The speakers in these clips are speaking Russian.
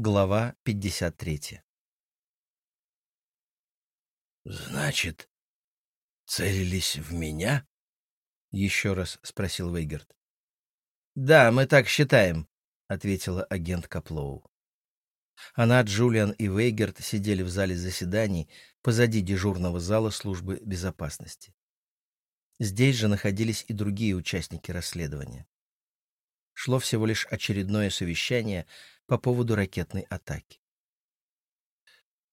Глава 53 «Значит, целились в меня?» — еще раз спросил Вейгерт. «Да, мы так считаем», — ответила агент Каплоу. Она, Джулиан и Вейгерт сидели в зале заседаний позади дежурного зала службы безопасности. Здесь же находились и другие участники расследования. Шло всего лишь очередное совещание по поводу ракетной атаки.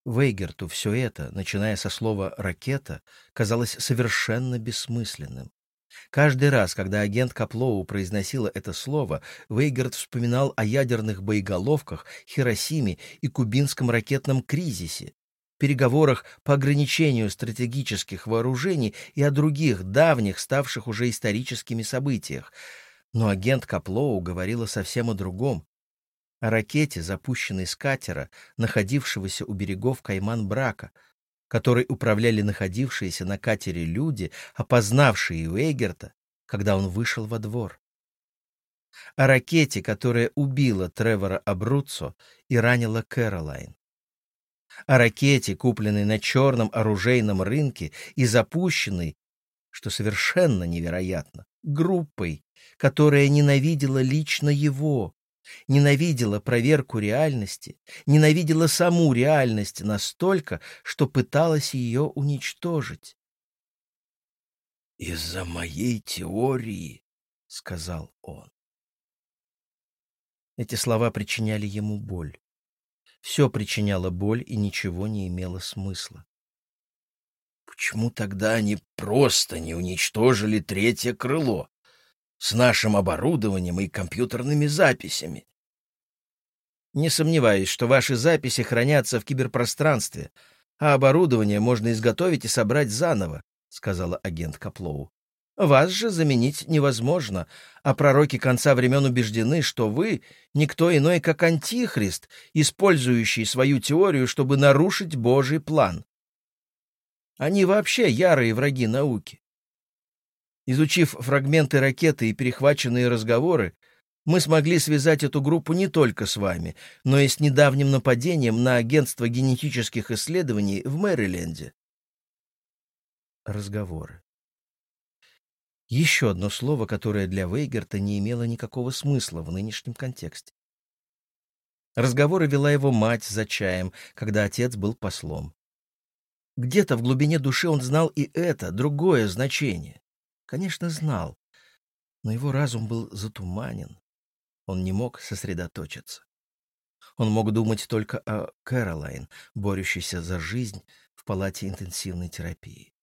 Вейгерту все это, начиная со слова «ракета», казалось совершенно бессмысленным. Каждый раз, когда агент Каплоу произносила это слово, Вейгерт вспоминал о ядерных боеголовках, Хиросиме и кубинском ракетном кризисе, переговорах по ограничению стратегических вооружений и о других давних, ставших уже историческими событиях. Но агент Каплоу говорила совсем о другом. Ракете, запущенной с катера, находившегося у берегов Кайман-Брака, которой управляли находившиеся на катере люди, опознавшие Вейгерта, когда он вышел во двор. О ракете, которая убила Тревора Абруццо и ранила Кэролайн о ракете, купленной на черном оружейном рынке и запущенной, что совершенно невероятно, группой, которая ненавидела лично его, ненавидела проверку реальности, ненавидела саму реальность настолько, что пыталась ее уничтожить. «Из-за моей теории», — сказал он. Эти слова причиняли ему боль. Все причиняло боль и ничего не имело смысла. Почему тогда они просто не уничтожили третье крыло с нашим оборудованием и компьютерными записями? Не сомневаюсь, что ваши записи хранятся в киберпространстве, а оборудование можно изготовить и собрать заново, — сказала агент Каплоу. Вас же заменить невозможно, а пророки конца времен убеждены, что вы — никто иной, как Антихрист, использующий свою теорию, чтобы нарушить Божий план. Они вообще ярые враги науки. Изучив фрагменты ракеты и перехваченные разговоры, мы смогли связать эту группу не только с вами, но и с недавним нападением на агентство генетических исследований в Мэриленде. Разговоры. Еще одно слово, которое для Вейгерта не имело никакого смысла в нынешнем контексте. Разговоры вела его мать за чаем, когда отец был послом. Где-то в глубине души он знал и это, другое значение. Конечно, знал, но его разум был затуманен. Он не мог сосредоточиться. Он мог думать только о Кэролайн, борющейся за жизнь в палате интенсивной терапии.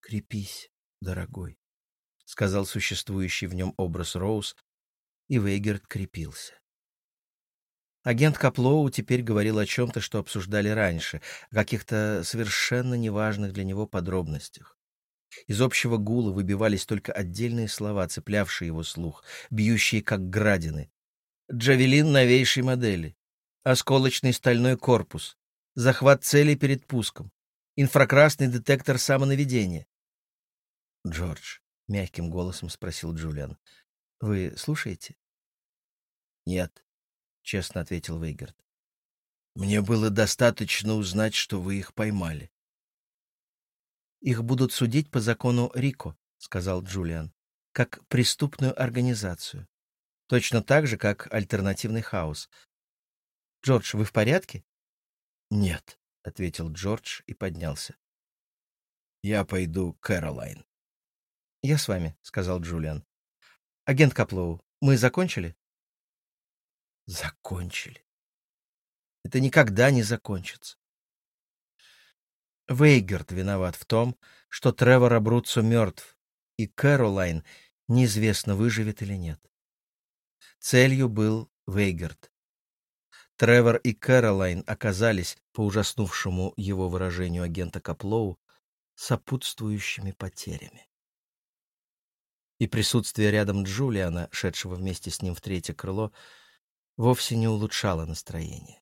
«Крепись», дорогой», — сказал существующий в нем образ Роуз, и Вейгерт крепился. Агент Каплоу теперь говорил о чем-то, что обсуждали раньше, о каких-то совершенно неважных для него подробностях. Из общего гула выбивались только отдельные слова, цеплявшие его слух, бьющие как градины. «Джавелин новейшей модели», «Осколочный стальной корпус», «Захват цели перед пуском», «Инфракрасный детектор самонаведения», «Джордж», — мягким голосом спросил Джулиан, — «вы слушаете?» «Нет», — честно ответил Вейгард. «Мне было достаточно узнать, что вы их поймали». «Их будут судить по закону Рико», — сказал Джулиан, — «как преступную организацию. Точно так же, как альтернативный хаос. Джордж, вы в порядке?» «Нет», — ответил Джордж и поднялся. «Я пойду к Кэролайн». «Я с вами», — сказал Джулиан. «Агент Каплоу, мы закончили?» «Закончили. Это никогда не закончится». Вейгард виноват в том, что Тревор Абруццо мертв, и Кэролайн неизвестно, выживет или нет. Целью был Вейгард. Тревор и Кэролайн оказались, по ужаснувшему его выражению агента Каплоу, сопутствующими потерями и присутствие рядом Джулиана, шедшего вместе с ним в третье крыло, вовсе не улучшало настроение.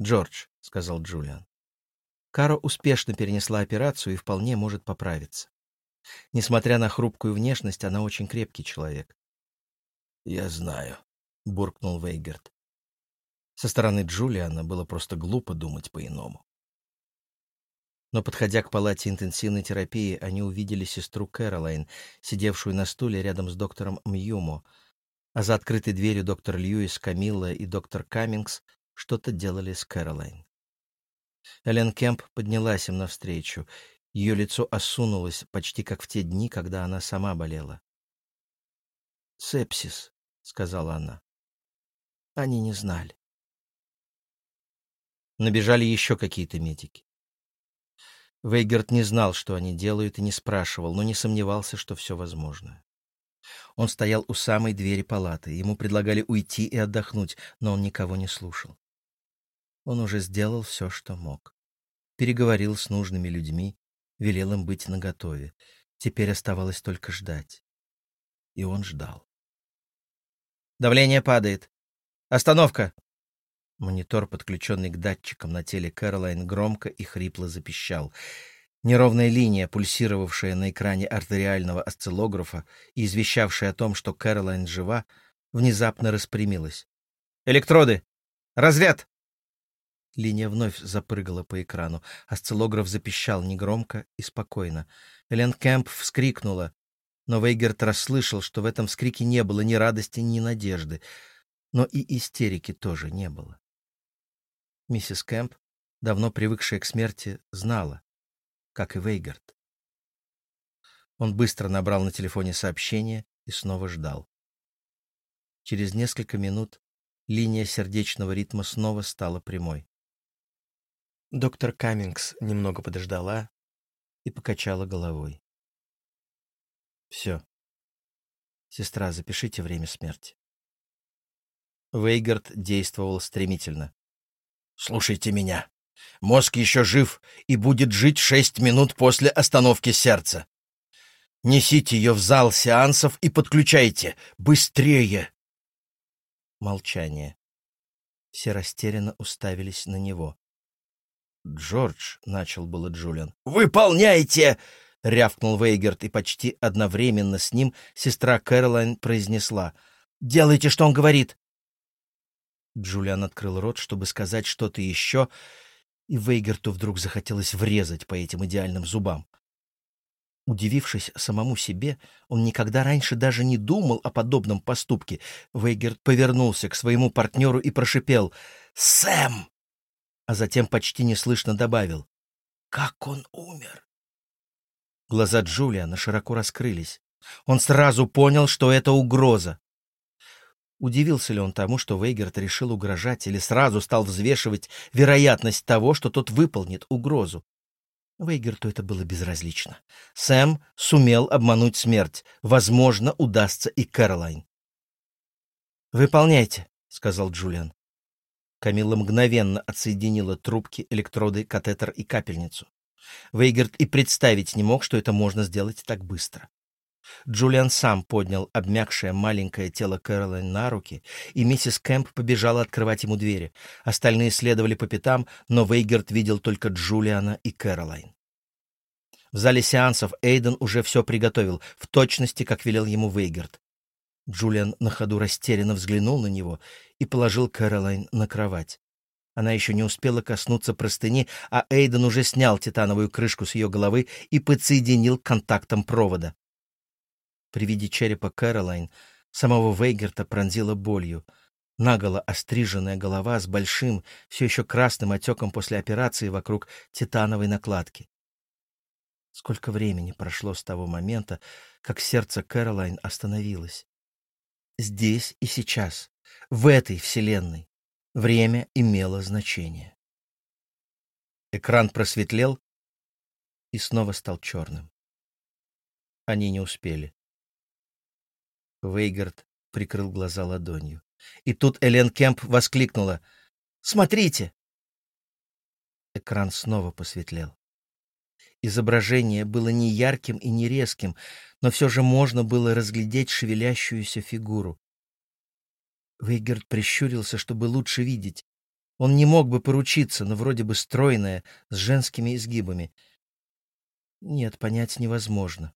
«Джордж», — сказал Джулиан, — «Каро успешно перенесла операцию и вполне может поправиться. Несмотря на хрупкую внешность, она очень крепкий человек». «Я знаю», — буркнул Вейгерт. Со стороны Джулиана было просто глупо думать по-иному. Но, подходя к палате интенсивной терапии, они увидели сестру Кэролайн, сидевшую на стуле рядом с доктором Мьюмо, а за открытой дверью доктор Льюис, Камилла и доктор Каммингс что-то делали с Кэролайн. Эллен Кемп поднялась им навстречу. Ее лицо осунулось, почти как в те дни, когда она сама болела. «Сепсис», — сказала она. Они не знали. Набежали еще какие-то медики. Вейгерт не знал, что они делают, и не спрашивал, но не сомневался, что все возможно. Он стоял у самой двери палаты. Ему предлагали уйти и отдохнуть, но он никого не слушал. Он уже сделал все, что мог. Переговорил с нужными людьми, велел им быть наготове. Теперь оставалось только ждать. И он ждал. «Давление падает. Остановка!» Монитор, подключенный к датчикам на теле Кэролайн, громко и хрипло запищал. Неровная линия, пульсировавшая на экране артериального осциллографа и извещавшая о том, что Кэролайн жива, внезапно распрямилась. «Электроды! Развед!» Линия вновь запрыгала по экрану. Осциллограф запищал негромко и спокойно. Элен Кэмп вскрикнула, но Вейгерт расслышал, что в этом вскрике не было ни радости, ни надежды. Но и истерики тоже не было. Миссис Кэмп, давно привыкшая к смерти, знала, как и Вейгард. Он быстро набрал на телефоне сообщение и снова ждал. Через несколько минут линия сердечного ритма снова стала прямой. Доктор Каммингс немного подождала и покачала головой. «Все. Сестра, запишите время смерти». Вейгард действовал стремительно. Слушайте меня. Мозг еще жив и будет жить шесть минут после остановки сердца. Несите ее в зал сеансов и подключайте. Быстрее!» Молчание. Все растерянно уставились на него. «Джордж», — начал было Джулиан. «Выполняйте!» — рявкнул Вейгерт, и почти одновременно с ним сестра Кэролайн произнесла. «Делайте, что он говорит!» Джулиан открыл рот, чтобы сказать что-то еще, и Вейгерту вдруг захотелось врезать по этим идеальным зубам. Удивившись самому себе, он никогда раньше даже не думал о подобном поступке. Вейгерт повернулся к своему партнеру и прошипел «Сэм!», а затем почти неслышно добавил «Как он умер!». Глаза Джулиана широко раскрылись. Он сразу понял, что это угроза. Удивился ли он тому, что Вейгерт решил угрожать, или сразу стал взвешивать вероятность того, что тот выполнит угрозу? Вейгерту это было безразлично. Сэм сумел обмануть смерть. Возможно, удастся и Кэролайн. «Выполняйте», — сказал Джулиан. Камилла мгновенно отсоединила трубки, электроды, катетер и капельницу. Вейгерт и представить не мог, что это можно сделать так быстро. Джулиан сам поднял обмякшее маленькое тело Кэролайн на руки, и миссис Кэмп побежала открывать ему двери. Остальные следовали по пятам, но Вейгерт видел только Джулиана и Кэролайн. В зале сеансов Эйден уже все приготовил, в точности, как велел ему Вейгерт. Джулиан на ходу растерянно взглянул на него и положил Кэролайн на кровать. Она еще не успела коснуться простыни, а Эйден уже снял титановую крышку с ее головы и подсоединил к контактам провода. При виде черепа Кэролайн самого Вейгерта пронзила болью. Наголо остриженная голова с большим, все еще красным отеком после операции вокруг титановой накладки. Сколько времени прошло с того момента, как сердце Кэролайн остановилось? Здесь и сейчас, в этой вселенной, время имело значение. Экран просветлел и снова стал черным. Они не успели. Вейгард прикрыл глаза ладонью. И тут Элен Кемп воскликнула. «Смотрите!» Экран снова посветлел. Изображение было не ярким и не резким, но все же можно было разглядеть шевелящуюся фигуру. Вейгерт прищурился, чтобы лучше видеть. Он не мог бы поручиться, но вроде бы стройная, с женскими изгибами. Нет, понять невозможно.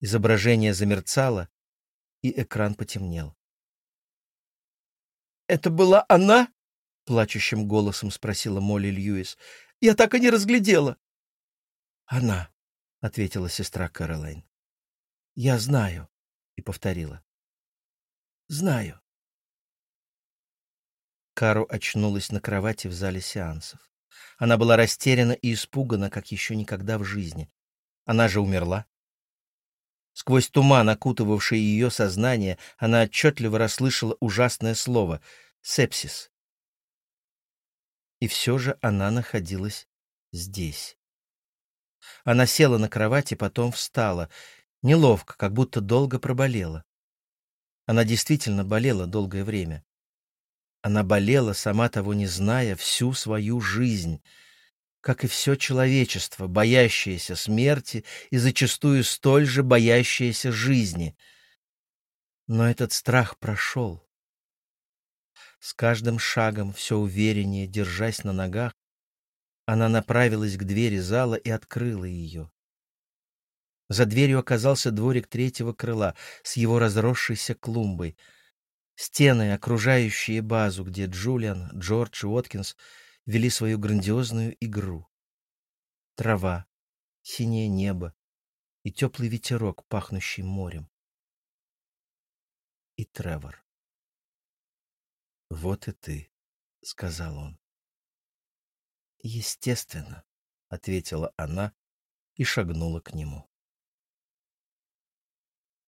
Изображение замерцало, и экран потемнел. «Это была она?» плачущим голосом спросила Молли Льюис. «Я так и не разглядела». «Она», — ответила сестра Кэролайн. «Я знаю», — и повторила. «Знаю». Кару очнулась на кровати в зале сеансов. Она была растеряна и испугана, как еще никогда в жизни. Она же умерла. Сквозь туман, окутывавший ее сознание, она отчетливо расслышала ужасное слово — сепсис. И все же она находилась здесь. Она села на кровати, потом встала. Неловко, как будто долго проболела. Она действительно болела долгое время. Она болела, сама того не зная, всю свою жизнь, как и все человечество, боящееся смерти и зачастую столь же боящееся жизни. Но этот страх прошел. С каждым шагом, все увереннее, держась на ногах, она направилась к двери зала и открыла ее. За дверью оказался дворик третьего крыла с его разросшейся клумбой — Стены, окружающие базу, где Джулиан, Джордж и Уоткинс вели свою грандиозную игру. Трава, синее небо и теплый ветерок, пахнущий морем. И Тревор. «Вот и ты», — сказал он. «Естественно», — ответила она и шагнула к нему.